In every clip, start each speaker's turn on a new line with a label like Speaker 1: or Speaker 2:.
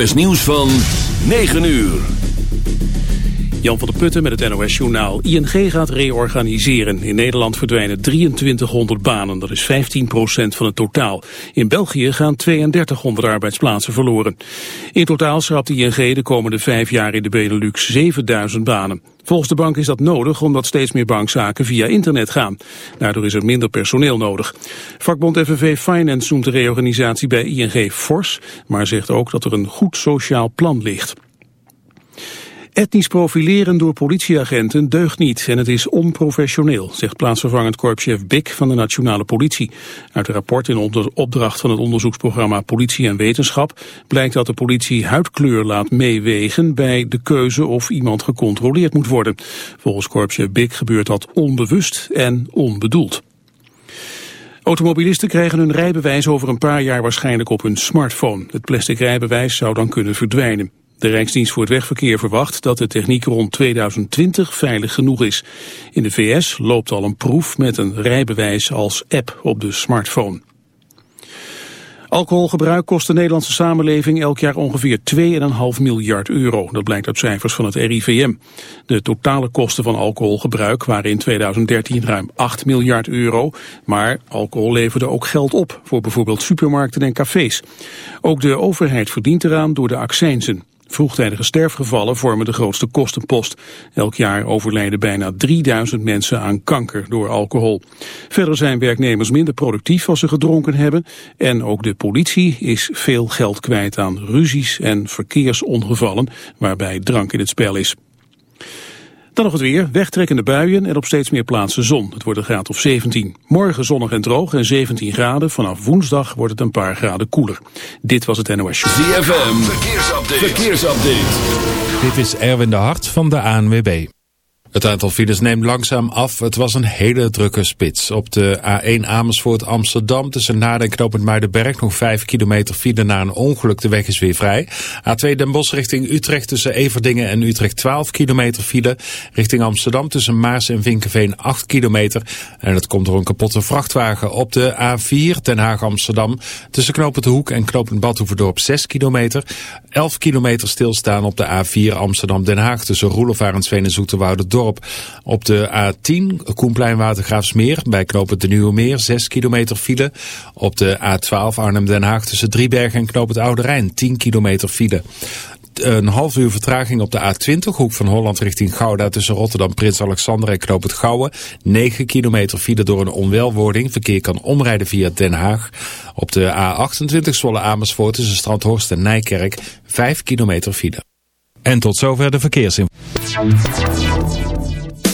Speaker 1: NOS nieuws van 9 uur.
Speaker 2: Jan van der Putten met het NOS Journaal. ING gaat reorganiseren. In Nederland verdwijnen 2300 banen, dat is 15% van het totaal. In België gaan 3200 arbeidsplaatsen verloren. In totaal schrapt ING de komende vijf jaar in de Benelux 7000 banen. Volgens de bank is dat nodig omdat steeds meer bankzaken via internet gaan. Daardoor is er minder personeel nodig. Vakbond FNV Finance noemt de reorganisatie bij ING fors, maar zegt ook dat er een goed sociaal plan ligt. Etnisch profileren door politieagenten deugt niet en het is onprofessioneel, zegt plaatsvervangend korpschef Bik van de Nationale Politie. Uit een rapport in opdracht van het onderzoeksprogramma Politie en Wetenschap blijkt dat de politie huidkleur laat meewegen bij de keuze of iemand gecontroleerd moet worden. Volgens korpschef Bik gebeurt dat onbewust en onbedoeld. Automobilisten krijgen hun rijbewijs over een paar jaar waarschijnlijk op hun smartphone. Het plastic rijbewijs zou dan kunnen verdwijnen. De Rijksdienst voor het Wegverkeer verwacht dat de techniek rond 2020 veilig genoeg is. In de VS loopt al een proef met een rijbewijs als app op de smartphone. Alcoholgebruik kost de Nederlandse samenleving elk jaar ongeveer 2,5 miljard euro. Dat blijkt uit cijfers van het RIVM. De totale kosten van alcoholgebruik waren in 2013 ruim 8 miljard euro. Maar alcohol leverde ook geld op voor bijvoorbeeld supermarkten en cafés. Ook de overheid verdient eraan door de accijnzen. Vroegtijdige sterfgevallen vormen de grootste kostenpost. Elk jaar overlijden bijna 3000 mensen aan kanker door alcohol. Verder zijn werknemers minder productief als ze gedronken hebben. En ook de politie is veel geld kwijt aan ruzies en verkeersongevallen waarbij drank in het spel is. Dan nog het weer, wegtrekkende buien en op steeds meer plaatsen zon. Het wordt een graad of 17. Morgen zonnig en droog en 17 graden. Vanaf woensdag wordt het een paar graden koeler. Dit was het NOS Show.
Speaker 1: ZFM, verkeersupdate. verkeersupdate.
Speaker 3: Dit is Erwin de Hart van de ANWB. Het aantal files neemt langzaam af. Het was een hele drukke spits. Op de A1 Amersfoort Amsterdam tussen Naarden en Knopend Muidenberg nog 5 kilometer file na een ongeluk. De weg is weer vrij. A2 Den Bosch richting Utrecht tussen Everdingen en Utrecht 12 kilometer file. Richting Amsterdam tussen Maars en Vinkenveen 8 kilometer. En het komt door een kapotte vrachtwagen. Op de A4 Den Haag Amsterdam tussen Knopend Hoek en Knopend Badhoevedorp 6 kilometer. 11 kilometer stilstaan op de A4 Amsterdam Den Haag tussen Roelofarensveen en Zoeterwoude op de A10 Koenplein Watergraafsmeer bij knopen de Nieuwe Meer 6 kilometer file. Op de A12 Arnhem-Den Haag tussen Driebergen en knoop het Oude Rijn 10 kilometer file een half uur vertraging op de A20, hoek van Holland richting Gouda... tussen Rotterdam, Prins Alexander en Knoop het Gouwen. 9 kilometer file door een onwelwording. Verkeer kan omrijden via Den Haag. Op de A28 Zwolle Amersfoort tussen Strandhorst en Nijkerk. 5 kilometer file.
Speaker 4: En tot zover de verkeersinformatie.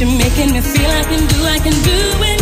Speaker 5: You're making me feel. I can do, I can do anything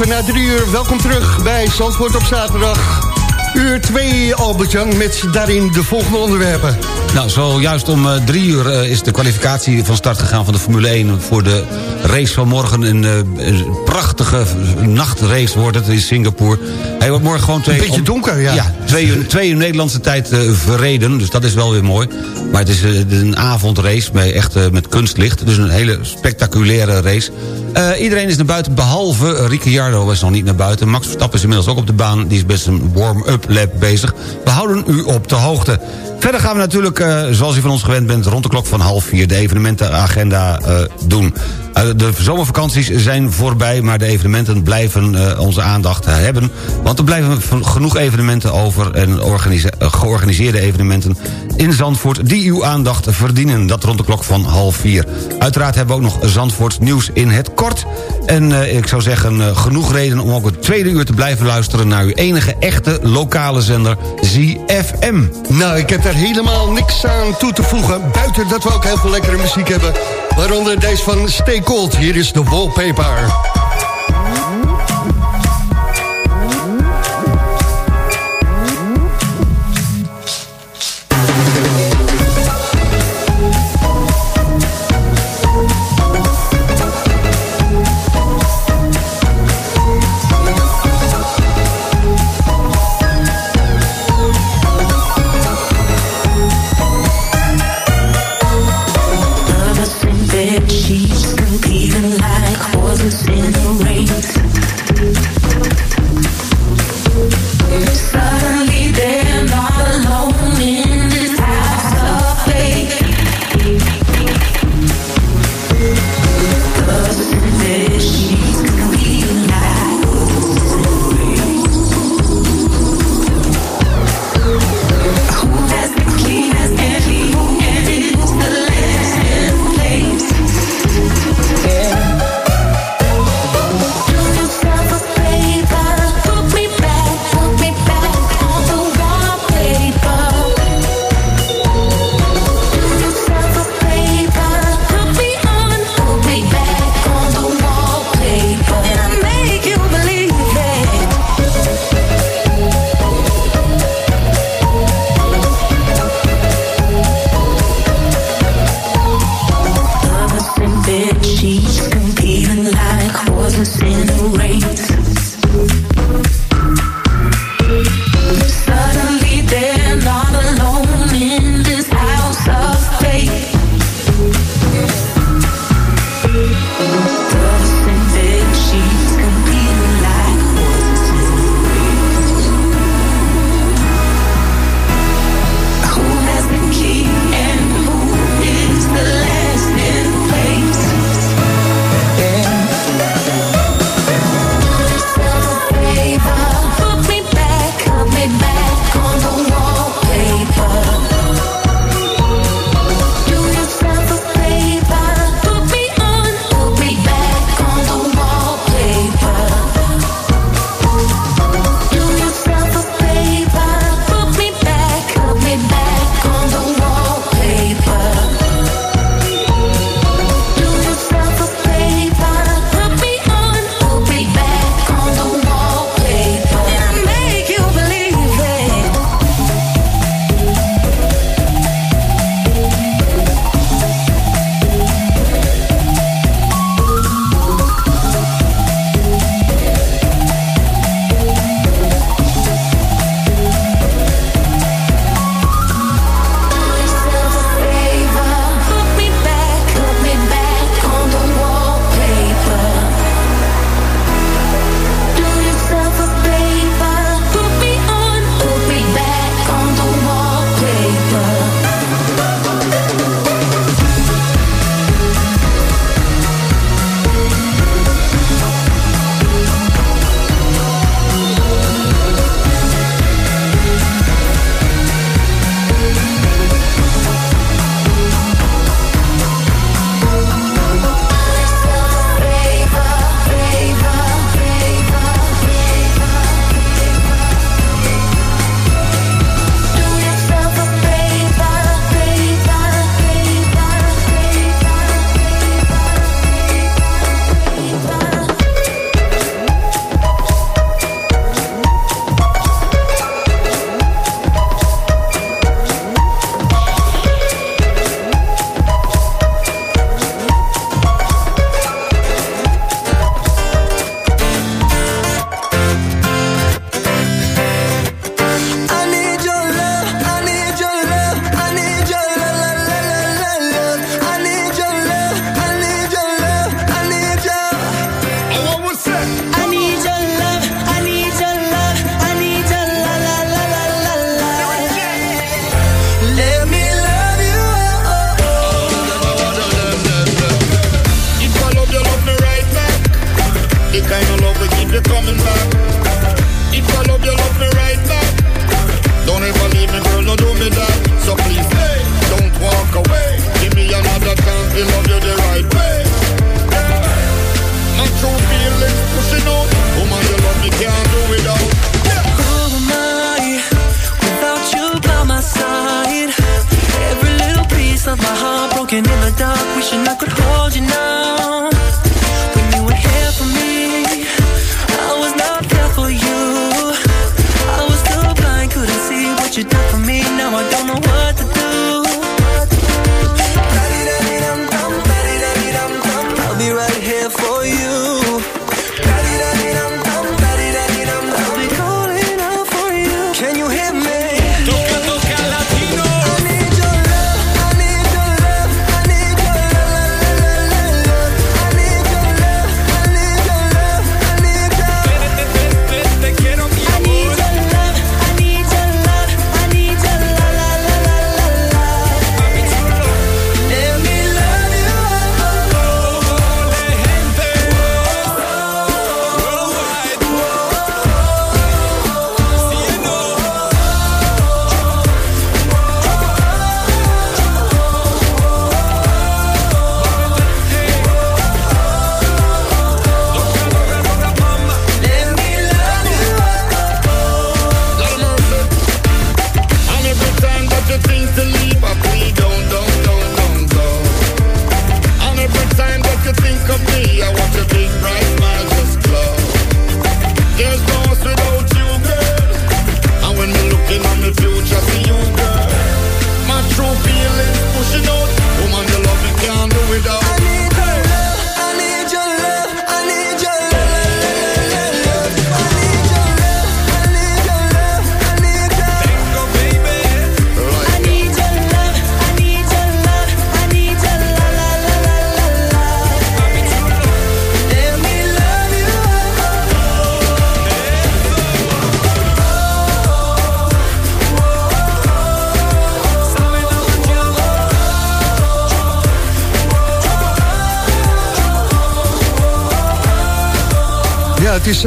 Speaker 6: even na drie uur. Welkom terug bij Zandvoort op zaterdag. Uur 2, Albert-Jan, met daarin de volgende onderwerpen.
Speaker 7: Nou, zojuist om eh, drie uur eh, is de kwalificatie van start gegaan van de Formule 1... voor de race van morgen. Een eh, een prachtige nachtrace wordt het in Singapore. Hij wordt morgen gewoon twee...
Speaker 6: Een beetje donker, ja.
Speaker 7: Ja, twee uur, twee uur Nederlandse tijd verreden. Dus dat is wel weer mooi. Maar het is een avondrace met, echt met kunstlicht. Dus een hele spectaculaire race. Eh, iedereen is naar buiten, behalve Ricciardo is nog niet naar buiten. Max Verstappen is inmiddels ook op de baan. Die is best een warm-up lap bezig. U op de hoogte. Verder gaan we natuurlijk, eh, zoals u van ons gewend bent... rond de klok van half vier de evenementenagenda eh, doen. Eh, de zomervakanties zijn voorbij, maar de evenementen blijven onze aandacht hebben. Want er blijven genoeg evenementen over... en organise- georganiseerde evenementen in Zandvoort... die uw aandacht verdienen. Dat rond de klok van half vier. Uiteraard hebben we ook nog Zandvoort nieuws in het kort. En ik zou zeggen, genoeg reden om ook het tweede uur te blijven luisteren... naar uw enige echte lokale zender, ZFM.
Speaker 6: Nou, ik heb daar helemaal niks aan toe te voegen. Buiten dat we ook heel veel lekkere muziek hebben. Waaronder deze van Stay Cold. Hier is de wallpaper.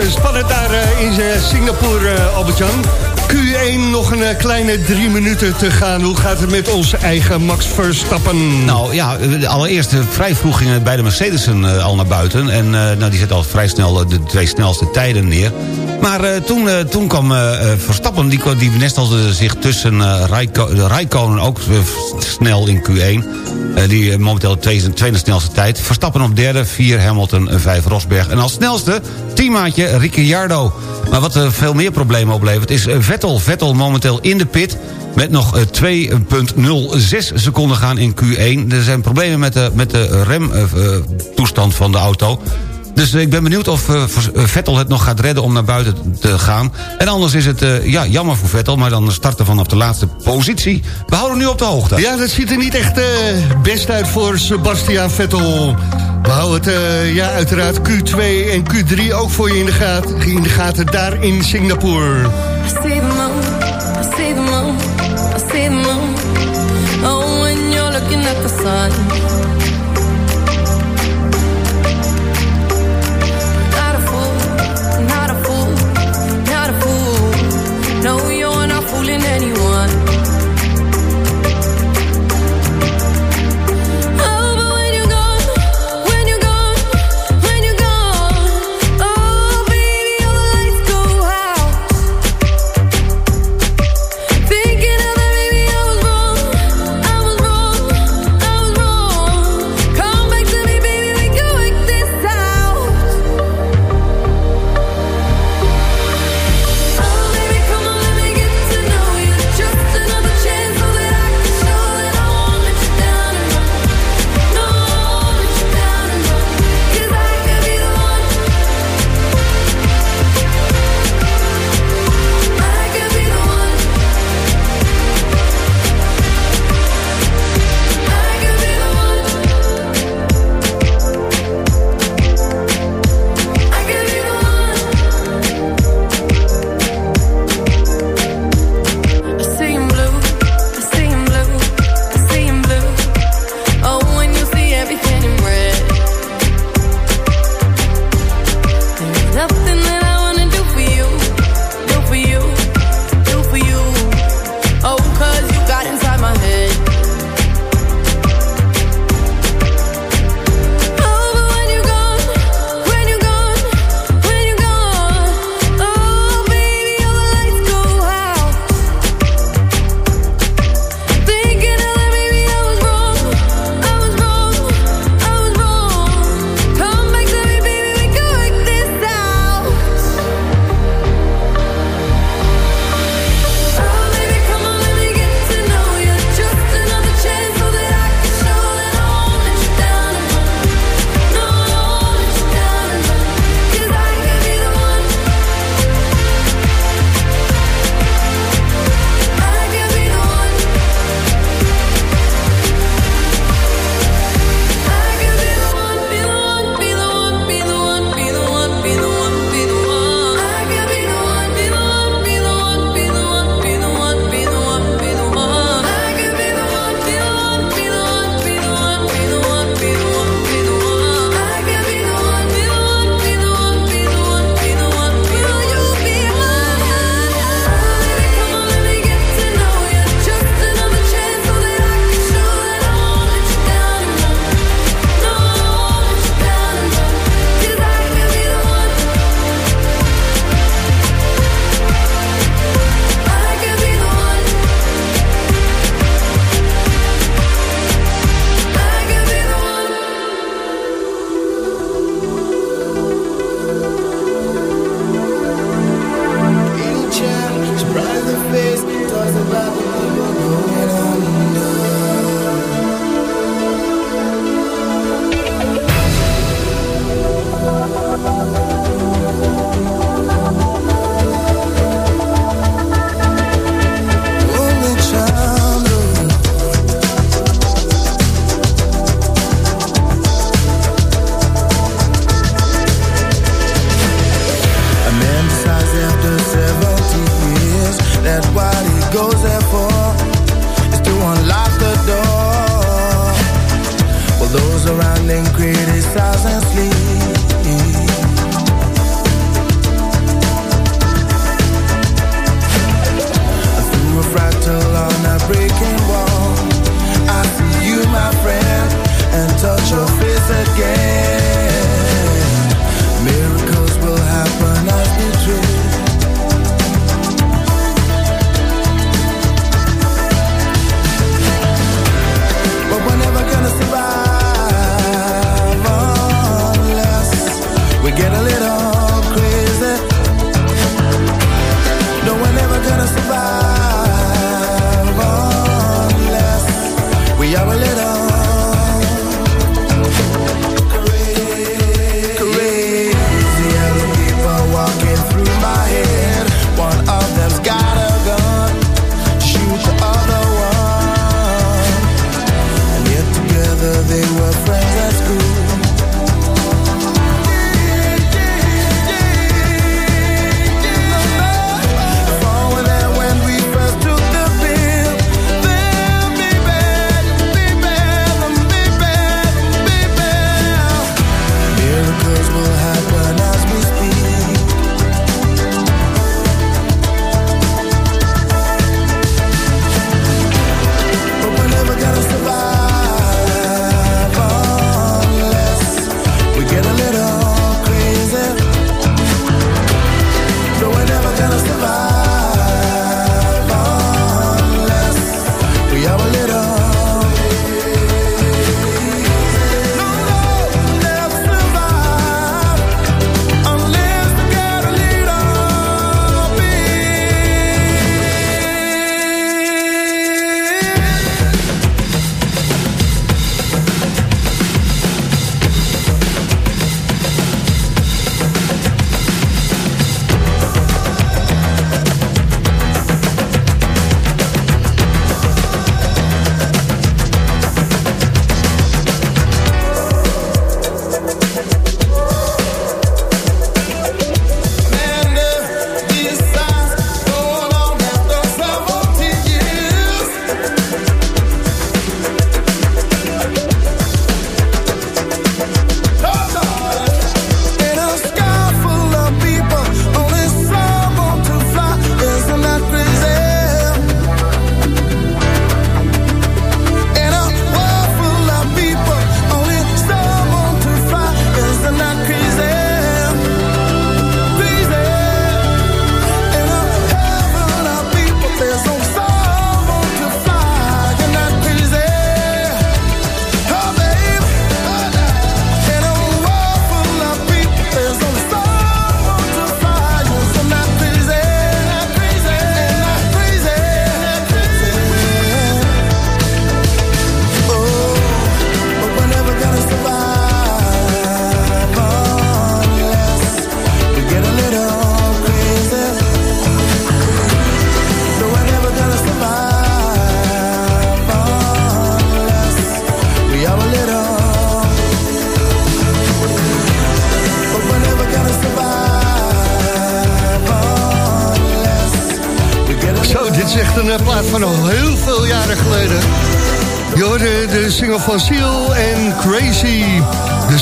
Speaker 6: Spannend daar eh, in eh, Singapore, eh, Albert-Jan. Q1 nog een kleine drie minuten te gaan. Hoe gaat het met onze eigen Max Verstappen?
Speaker 7: Nou ja, allereerst vrij vroeg gingen beide Mercedes'en al naar buiten. En nou, die zetten al vrij snel de twee snelste tijden neer. Maar toen, toen kwam Verstappen, die, die nestelde zich tussen Rijkonen ook snel in Q1. Eh, die eh, momenteel de tweede, snelste tijd. Verstappen op derde, vier Hamilton, en vijf Rosberg. En als snelste teammaatje Ricciardo. Maar wat veel meer problemen oplevert is eh, Vettel. Vettel momenteel in de pit met nog eh, 2,06 seconden gaan in Q1. Er zijn problemen met de, met de remtoestand van de auto. Dus eh, ik ben benieuwd of eh, eh, Vettel het nog gaat redden om naar buiten te gaan. En anders is het eh, ja, jammer voor Vettel, maar dan starten vanaf de laatste positie. We houden nu op de hoogte.
Speaker 6: Ja, dat ziet er niet echt eh, best uit voor Sebastian Vettel. We houden het eh, ja, uiteraard Q2 en Q3 ook voor je in de, gaten, in de gaten daar in Singapore.
Speaker 8: I see the moon, I see the moon, I see the moon. Oh, when you're looking at the sun.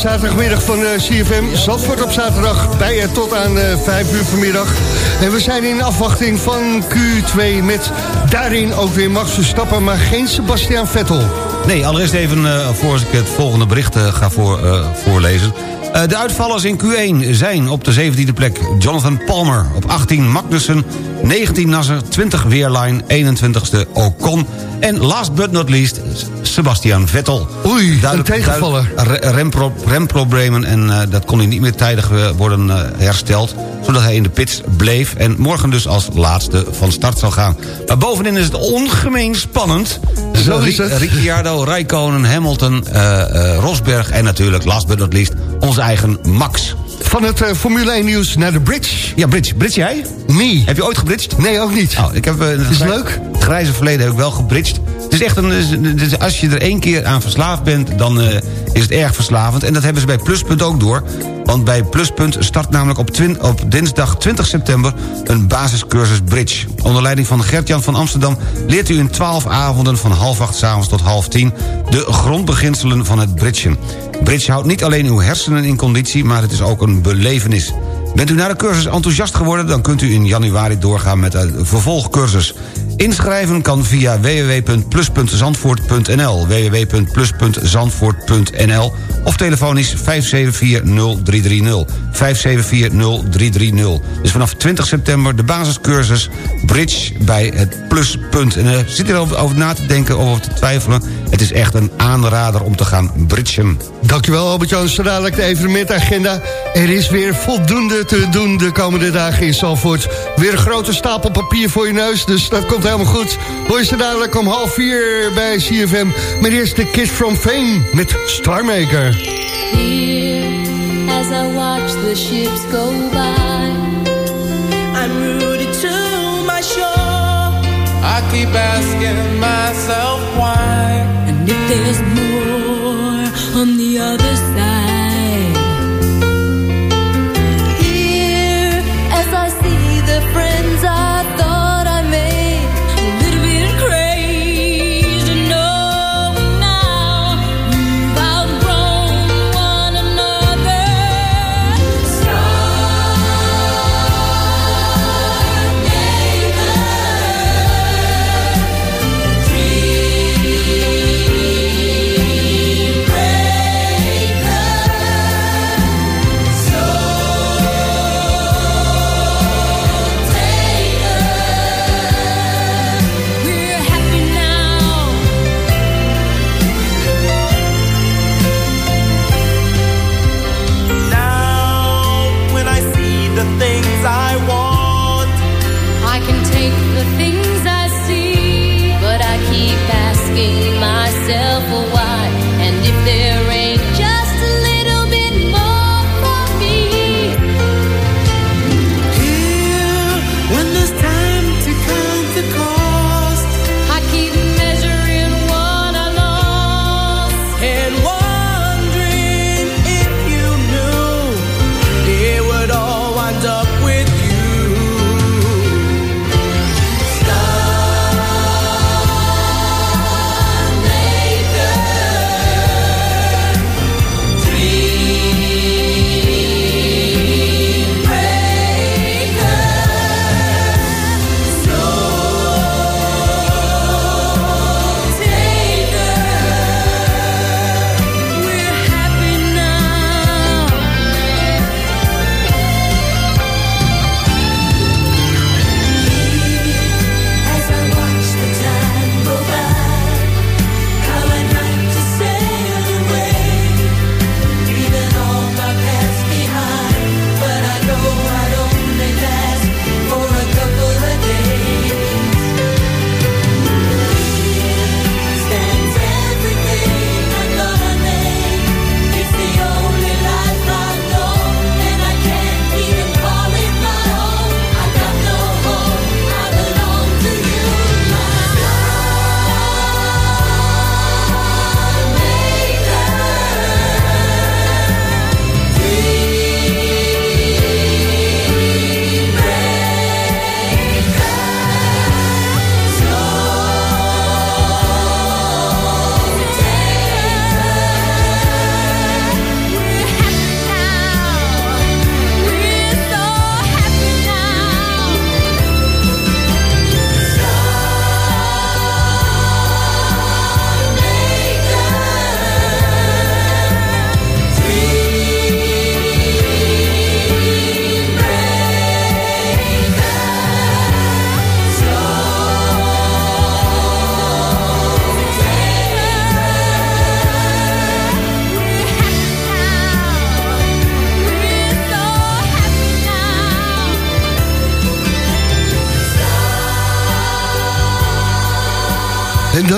Speaker 6: Zaterdagmiddag van eh, CFM. Zandvoort op zaterdag bij je tot aan eh 5 uur vanmiddag. En we zijn in afwachting van Q2 met daarin ook weer Max Verstappen... maar geen Sebastian Vettel.
Speaker 7: Nee, allereerst even uh, voor ik het volgende bericht uh, ga voor, uh, voorlezen. de uitvallers in Q1 zijn op de 17e plek Jonathan Palmer. Op 18 Magnussen, 19 Nasser, 20 Weerline, 21ste Ocon. En last but not least Sebastian Vettel.
Speaker 6: Oei, een tegenvaller.
Speaker 7: Rempro remproblemen en dat kon hij niet meer tijdig worden hersteld zodat hij in de pits bleef... en morgen dus als laatste van start zal gaan. Maar bovenin is het ongemeen spannend.
Speaker 6: Zo is het.
Speaker 7: Ricciardo, Rijkonen, Hamilton, uh, uh, Rosberg... en natuurlijk, last but not least, onze eigen Max.
Speaker 6: Van het uh, Formule 1 nieuws naar de bridge.
Speaker 7: Ja, bridge. Bridge jij?
Speaker 6: Nee.
Speaker 7: Heb je ooit gebridged?
Speaker 6: Nee, ook niet.
Speaker 7: Oh, ik heb, uh,
Speaker 6: is leuk?
Speaker 7: Het grijze verleden heb ik wel gebridged. Is echt een... Als je er één keer aan verslaafd bent, dan uh, is het erg verslavend. En dat hebben ze bij Pluspunt ook door. Want bij Pluspunt start namelijk op, op dinsdag 20 september... een basiscursus bridge. Onder leiding van Gert-Jan van Amsterdam... leert u in 12 avonden van half acht s'avonds tot half tien... de grondbeginselen van het bridgen. Bridge houdt niet alleen uw hersenen in conditie... maar het is ook een belevenis. Bent u na de cursus enthousiast geworden... dan kunt u in januari doorgaan met een vervolgcursus. Inschrijven kan via www.plus.zandvoort.nl www.plus.zandvoort.nl of telefonisch 5740330 5740330 Dus vanaf 20 september de basiscursus Bridge bij het uh, zit er over, na te denken of te twijfelen... het is echt een aanrader om te gaan bridgen.
Speaker 6: Dankjewel Albert-Jan, zo dadelijk de evenementagenda. Er is weer voldoende te doen de komende dagen in Zalvoort. Weer een grote stapel papier voor je neus, dus dat komt helemaal goed. Hoor je ze dadelijk om half vier bij CFM. Maar eerst de Kids from Fame met Starmaker.
Speaker 5: Here, as I watch the ships go by, I'm rooted to my shore.
Speaker 9: I keep asking myself why.
Speaker 5: If there's more on the other side.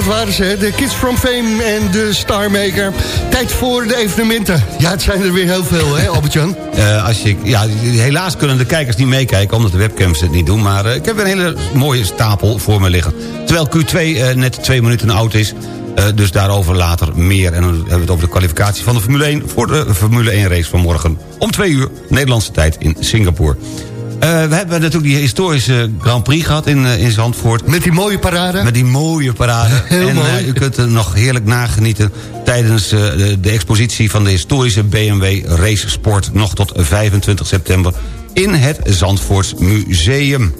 Speaker 6: Ze, de Kids from Fame en de Starmaker. Tijd voor de evenementen. Ja, het zijn er weer heel veel, hè, Albert-Jan?
Speaker 7: Eh, als je, ja, helaas kunnen de kijkers niet meekijken... omdat de webcams het niet doen. Maar eh, ik heb een hele mooie stapel voor me liggen. Terwijl Q2 eh, net twee minuten oud is... dus daarover later meer. En dan hebben we het over de kwalificatie van de Formule 1... voor de Formule 1 race van morgen. Om twee uur, Nederlandse tijd in Singapore. Eh, we hebben natuurlijk die historische Grand Prix gehad in, eh, in Zandvoort.
Speaker 6: Met die mooie parade.
Speaker 7: Met die mooie parade.
Speaker 6: Heel
Speaker 7: en
Speaker 6: mooi.
Speaker 7: eh, u kunt er nog heerlijk nagenieten... tijdens de, de expositie van de historische BMW Race Sport... nog tot 25 september in het Zandvoorts Museum.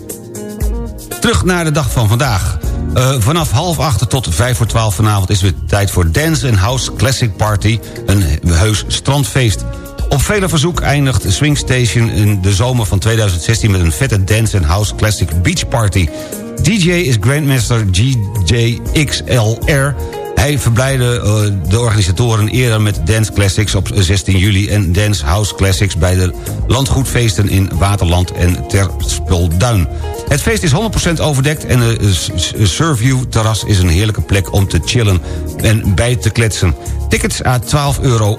Speaker 7: Terug naar de dag van vandaag. Vanaf half acht tot vijf voor twaalf vanavond is het weer tijd voor Dance and House Classic Party. Een heus strandfeest. Op vele verzoek eindigt Swing Station in de zomer van 2016... met een vette Dance and House Classic Beach Party. DJ is Grandmaster GJXLR... Hij verblijde eh, de organisatoren eerder met Dance Classics op 16 juli... en Dance House Classics bij de landgoedfeesten in Waterland en Terspelduin. Het feest is 100% overdekt en de Surview terras is een heerlijke plek om te chillen en bij te kletsen. Tickets à 12,50 euro.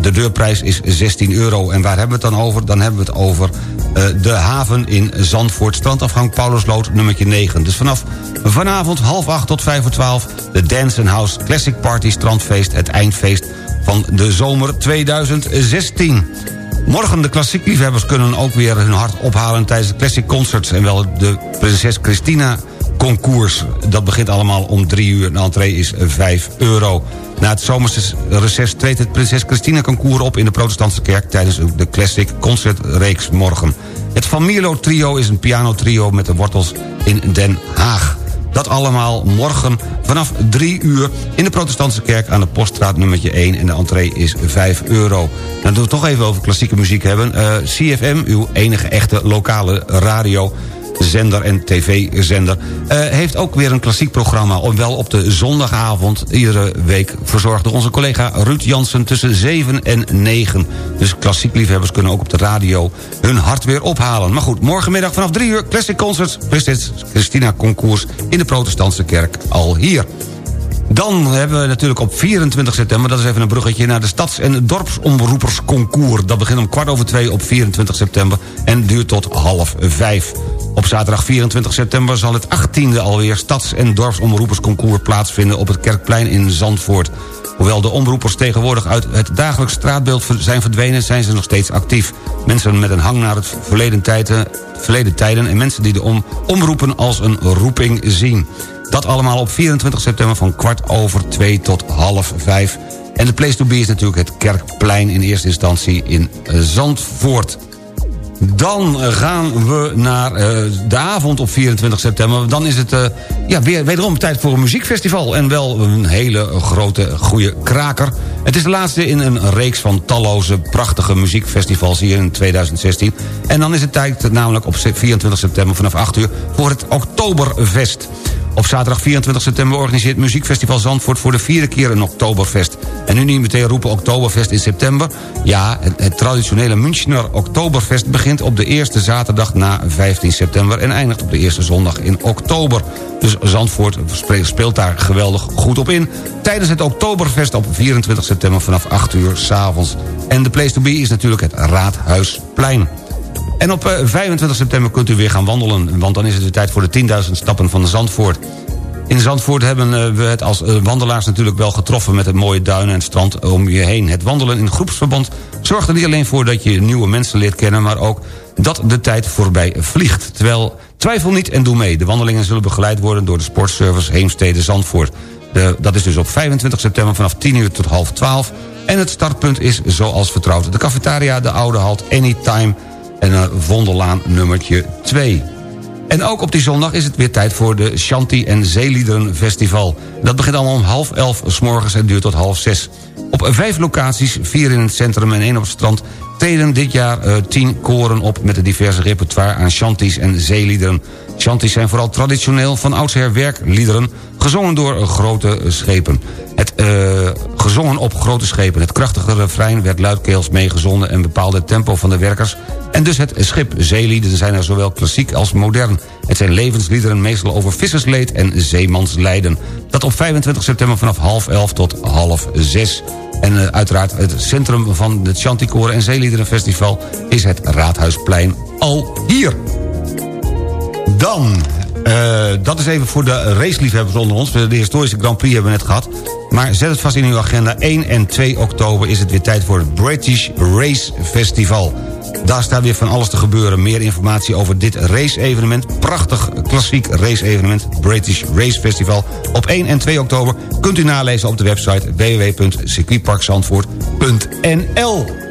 Speaker 7: De deurprijs is 16 euro. En waar hebben we het dan over? Dan hebben we het over eh, de haven in Zandvoort. Strandafgang Paulusloot, nummertje 9. Dus vanaf vanavond half acht tot vijf voor twaalf... de Dance House Classic Party Strandfeest. Het eindfeest van de zomer 2016. Morgen de klassiek liefhebbers kunnen ook weer hun hart ophalen... tijdens de Classic Concerts en wel de Prinses Christina concours. Dat begint allemaal om drie uur. De entree is 5 euro. Na het zomerreces treedt het Prinses Christina concours op... in de protestantse kerk tijdens de Classic Concertreeks morgen. Het Van trio is een pianotrio met de wortels in Den Haag. Dat allemaal morgen vanaf 3 uur in de protestantse kerk aan de poststraat nummertje 1. En de entree is 5 euro. Dan doen we het toch even over klassieke muziek hebben. Eh, CFM, uw enige echte lokale radio zender en tv-zender... eh, heeft ook weer een klassiek programma. Wel op de zondagavond, iedere week verzorgd door onze collega Ruud Jansen... tussen 7 en 9. Dus klassiek liefhebbers kunnen ook op de radio hun hart weer ophalen. Maar goed, morgenmiddag vanaf 3 uur... Classic Concerts, Christina Concours... in de protestantse kerk al hier. Dan hebben we natuurlijk op 24 september... dat is even een bruggetje naar de Stads- en Dorpsomroepersconcours. Dat begint om kwart over twee op 24 september... en duurt tot half vijf. Op zaterdag 24 september zal het 18e alweer... Stads- en Dorpsomroepersconcours plaatsvinden... op het Kerkplein in Zandvoort. Hoewel de omroepers tegenwoordig uit het dagelijks straatbeeld zijn verdwenen... zijn ze nog steeds actief. Mensen met een hang naar het verleden tijden, verleden tijden... en mensen die de om, omroepen als een roeping zien. Dat allemaal op 24 september van kwart over twee tot half vijf. En de place to be is natuurlijk het Kerkplein in eerste instantie in Zandvoort. Dan gaan we naar eh, de avond op 24 september. Dan is het eh, ja, weer, wederom tijd voor een muziekfestival. En wel een hele grote, goede kraker. Het is de laatste in een reeks van talloze prachtige muziekfestivals hier in 2016. En dan is het tijd namelijk op 24 september vanaf 8 uur voor het Oktoberfest. Op zaterdag 24 september organiseert Muziekfestival Zandvoort... voor de vierde keer een Oktoberfest. En nu niet meteen roepen Oktoberfest in september. Ja, het, het traditionele Münchner Oktoberfest begint op de eerste zaterdag na 15 september... en eindigt op de eerste zondag in oktober. Dus Zandvoort speelt daar geweldig goed op in. Tijdens het Oktoberfest op 24 september vanaf 8 uur s'avonds. En de place to be is natuurlijk het Raadhuisplein. En op eh, 25 september kunt u weer gaan wandelen... want dan is het de tijd voor de 10.000 stappen van Zandvoort. In Zandvoort hebben eh, we het als eh, wandelaars natuurlijk wel getroffen... met het mooie duinen en strand om je heen. Het wandelen in groepsverband zorgt er niet alleen voor... dat je nieuwe mensen leert kennen, maar ook dat de tijd voorbij vliegt. Terwijl, twijfel niet en doe mee. De wandelingen zullen begeleid worden door de sportservice Heemstede Zandvoort. De, dat is dus op 25 september vanaf 10 uur tot half 12. En het startpunt is zoals vertrouwd. De cafetaria, de Oude Halt, Anytime en Vondellaan nummertje 2. En ook op die zondag is het weer tijd voor de Shanti en Zeeliederen Festival. Dat begint allemaal om half elf s morgens en duurt tot half zes. Op vijf locaties, vier in het centrum en één op het strand... treden dit jaar uh, tien koren op met een diverse repertoire aan Shanties en zeeliederen. Shanties zijn vooral traditioneel van oudsher werkliederen... gezongen door grote schepen. Het uh, gezongen op grote schepen. Het krachtige refrein werd luidkeels meegezonden... en bepaalde het tempo van de werkers... en dus het schip. Zeelieden zijn er zowel klassiek als modern. Het zijn levensliederen meestal over vissersleed en zeemanslijden. Dat op 25 september vanaf half elf tot half zes. En eh, uiteraard het centrum van het Chanticoren en Zeeliederenfestival... is het Raadhuisplein al hier. Dan, eh, dat is even voor de raceliefhebbers onder ons. De historische Grand Prix hebben we net gehad. Maar zet het vast in uw agenda. 1 en 2 oktober is het weer tijd voor het British Race Festival. Daar staat weer van alles te gebeuren. Meer informatie over dit race-evenement. Prachtig klassiek race-evenement. British Race Festival. Op 1 en 2 oktober kunt u nalezen op de website www.circuitparkzandvoort.nl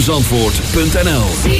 Speaker 10: zfmzandvoort.nl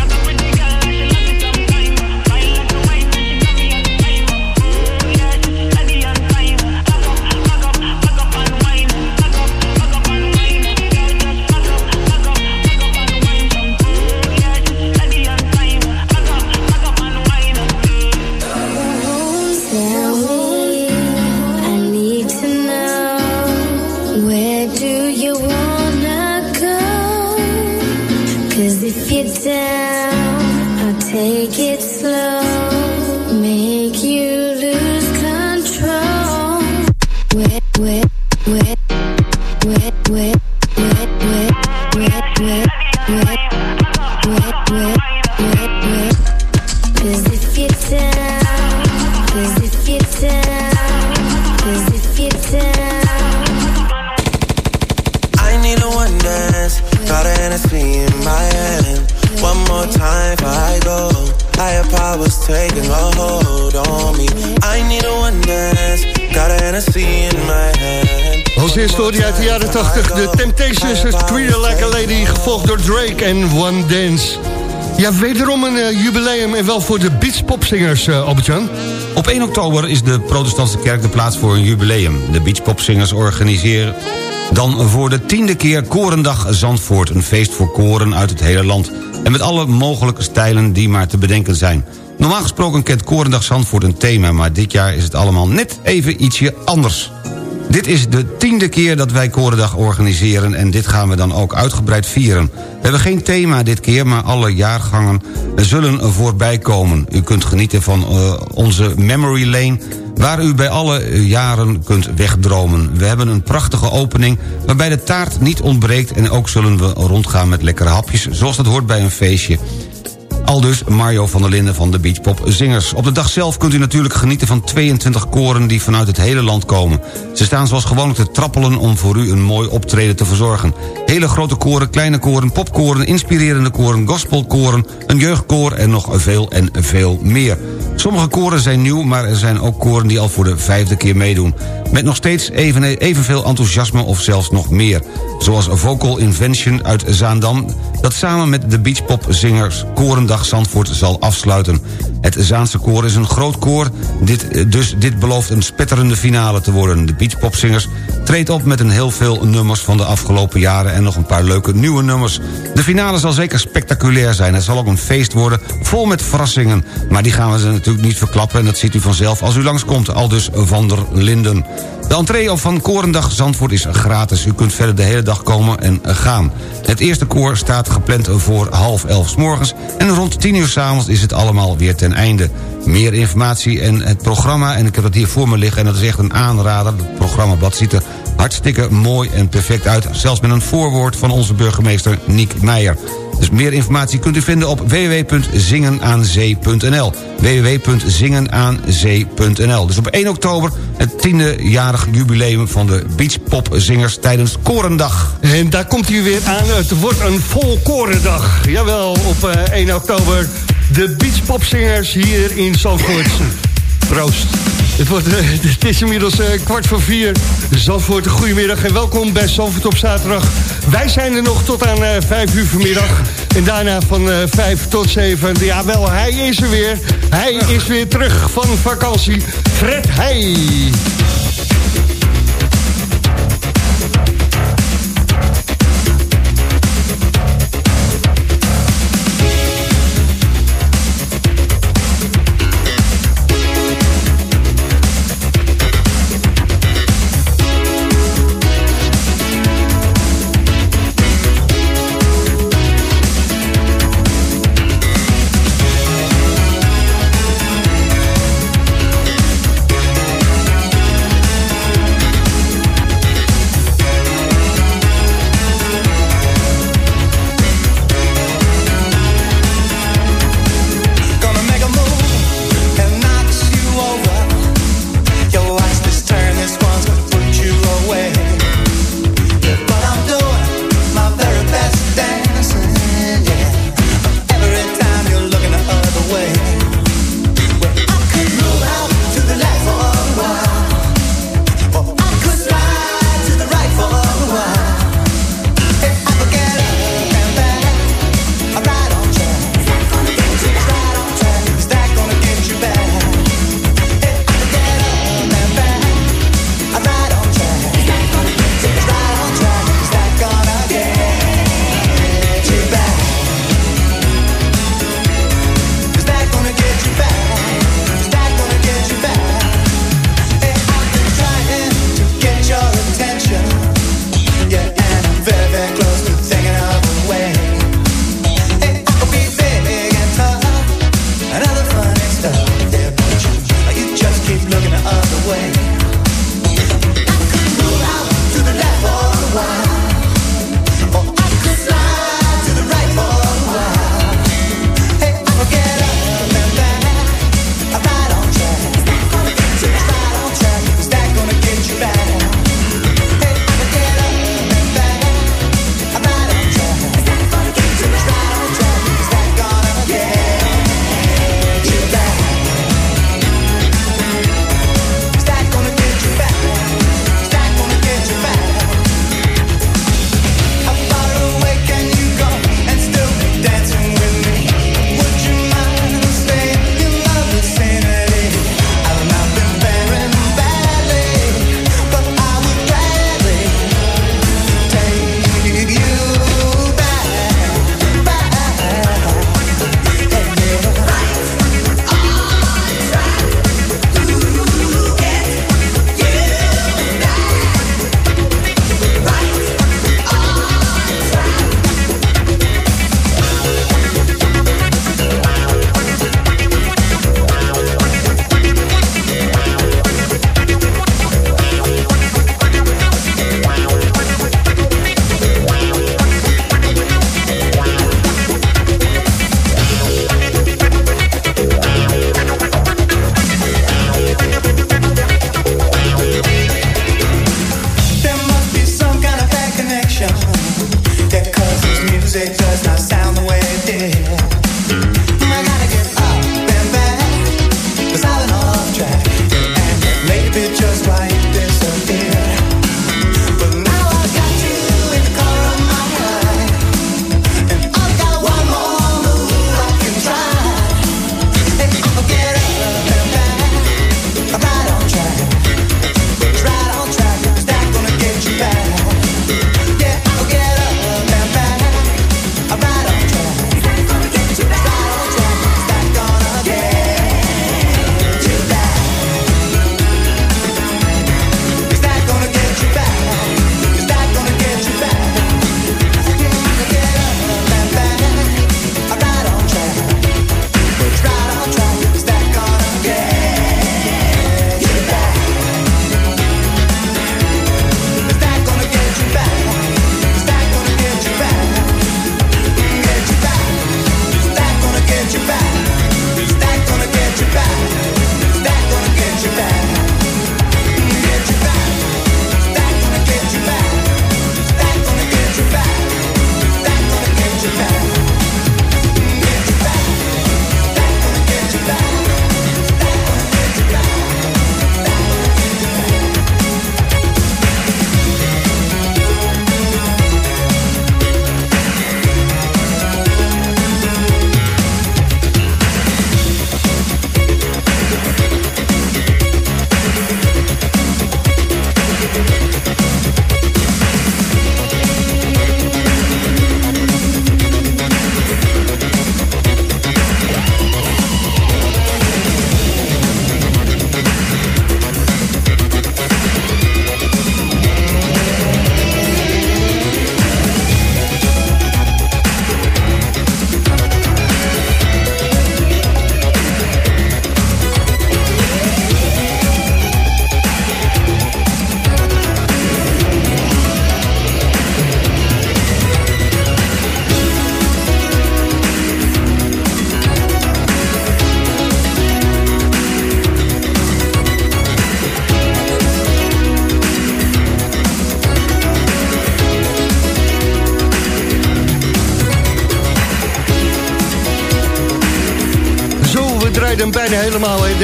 Speaker 11: Take it
Speaker 6: Wederom een eh, jubileum en wel voor de beachpopzingers, uh, Albert-Jan.
Speaker 7: Op 1 oktober is de protestantse kerk de plaats voor een jubileum. De beachpopzingers organiseren dan voor de tiende keer Korendag Zandvoort. Een feest voor koren uit het hele land. En met alle mogelijke stijlen die maar te bedenken zijn. Normaal gesproken kent Korendag Zandvoort een thema... maar dit jaar is het allemaal net even ietsje anders. Dit is de tiende keer dat wij Korendag organiseren... en dit gaan we dan ook uitgebreid vieren. We hebben geen thema dit keer, maar alle jaargangen zullen voorbij komen. U kunt genieten van uh, onze Memory Lane... waar u bij alle jaren kunt wegdromen. We hebben een prachtige opening waarbij de taart niet ontbreekt... en ook zullen we rondgaan met lekkere hapjes... zoals dat hoort bij een feestje. Aldus Mario van der Linden van de Beachpop Zingers. Op de dag zelf kunt u natuurlijk genieten van 22 koren die vanuit het hele land komen. Ze staan zoals gewoonlijk te trappelen om voor u een mooi optreden te verzorgen. Hele grote koren, kleine koren, popkoren, inspirerende koren, gospelkoren... een jeugdkoor en nog veel en veel meer. Sommige koren zijn nieuw, maar er zijn ook koren die al voor de vijfde keer meedoen. Met nog steeds even, evenveel enthousiasme of zelfs nog meer. Zoals Vocal Invention uit Zaandam... dat samen met de Beachpop-zingers Korendag Zandvoort zal afsluiten. Het Zaanse koor is een groot koor, dit, dus dit belooft een spetterende finale te worden. De Beachpopzingers treedt op met een heel veel nummers van de afgelopen jaren... en nog een paar leuke nieuwe nummers. De finale zal zeker spectaculair zijn. Het zal ook een feest worden, vol met verrassingen. Maar die gaan we ze natuurlijk niet verklappen... en dat ziet u vanzelf als u langskomt, al dus Van der Linden. De entree van Korendag Zandvoort is gratis. U kunt verder de hele dag komen en gaan. Het eerste koor staat gepland voor half elf s morgens... en rond tien uur s'avonds is het allemaal weer ten einde. Meer informatie en het programma, en ik heb het hier voor me liggen... en dat is echt een aanrader. Het programmablad ziet er hartstikke mooi en perfect uit. Zelfs met een voorwoord van onze burgemeester Niek Meijer. Dus meer informatie kunt u vinden op www.zingenaanzee.nl www.zingenaanzee.nl Dus op 1 oktober het tiende jarig jubileum van de beachpopzingers tijdens Korendag.
Speaker 6: En daar komt hij weer aan. Het wordt een volkorendag. Jawel, op eh, 1 oktober de beachpopzingers hier in Zandvoort. Proost. Het, wordt, eh, het is inmiddels eh, kwart voor vier. Zandvoort, goedemiddag en welkom bij Zandvoort op zaterdag. Wij zijn er nog tot aan eh, vijf uur vanmiddag. En daarna van vijf tot zeven. Jawel, hij is er weer. Hij is weer terug van vakantie. Fred Heij.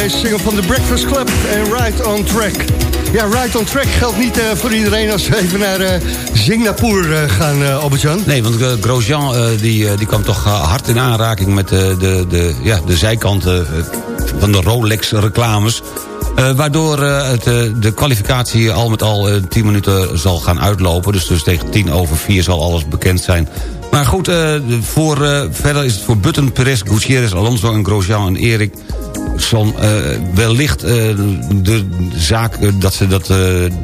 Speaker 6: Deze single van The Breakfast Club en Right on Track. Ja, Right on Track geldt niet eh, voor iedereen als we even naar eh, Singapore eh, gaan, uh.
Speaker 7: Nee, want uh, Grosjean uh, die, die kwam toch hard in aanraking met de, de, de, ja, de zijkanten van de Rolex-reclames. waardoor het, de kwalificatie al met al 10 minuten zal gaan uitlopen. Dus, dus tegen 10 over 4 zal alles bekend zijn. Maar goed, voor, verder is het voor Button, Perez, Gutierrez, Alonso en Grosjean en Erik zal uh, wellicht de zaak dat ze dat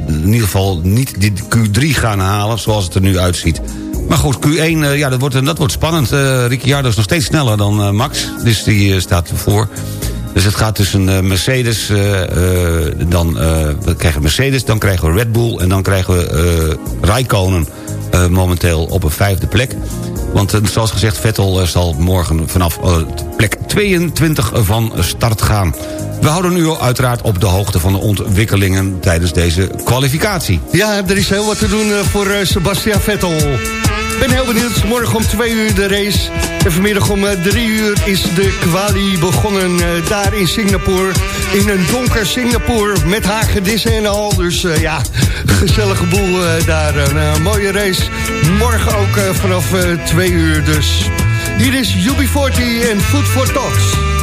Speaker 7: in ieder geval niet die Q3 gaan halen... zoals het er nu uitziet. Maar goed, Q1, ja, dat, wordt, dat wordt spannend. Ricciardo is nog steeds sneller dan Max, dus die staat ervoor. Dus het gaat tussen Mercedes, dan we krijgen Mercedes, dan krijgen we Red Bull... en dan krijgen we Raikkonen momenteel op een vijfde plek. Want zoals gezegd, Vettel zal morgen vanaf plek 22 van start gaan. We houden u uiteraard op de hoogte van de ontwikkelingen tijdens deze kwalificatie.
Speaker 6: Ja, er is heel wat te doen voor Sebastian Vettel. Ben heel benieuwd. Morgen om twee uur de race. En vanmiddag om drie uur is de quali begonnen daar in Singapore. In een donker Singapore met hagedissen en al. Dus uh, ja, gezellige boel daar. Een mooie race. Morgen ook vanaf twee uur dus. Hier is UB40 en Food for Thoughts.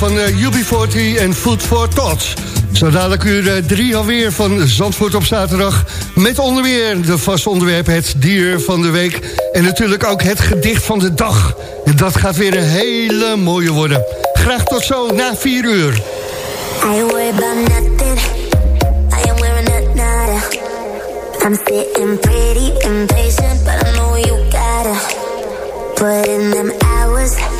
Speaker 6: van eh, UB40 en Food for Tots. Zo dadelijk uur eh, 3 alweer van Zandvoort op zaterdag. Met onderweer de vast onderwerp het dier van de week. En natuurlijk ook het gedicht van de dag. En dat gaat weer een hele mooie worden. Graag tot zo na vier uur.
Speaker 11: I'm sitting pretty impatient, but I know you put in them hours.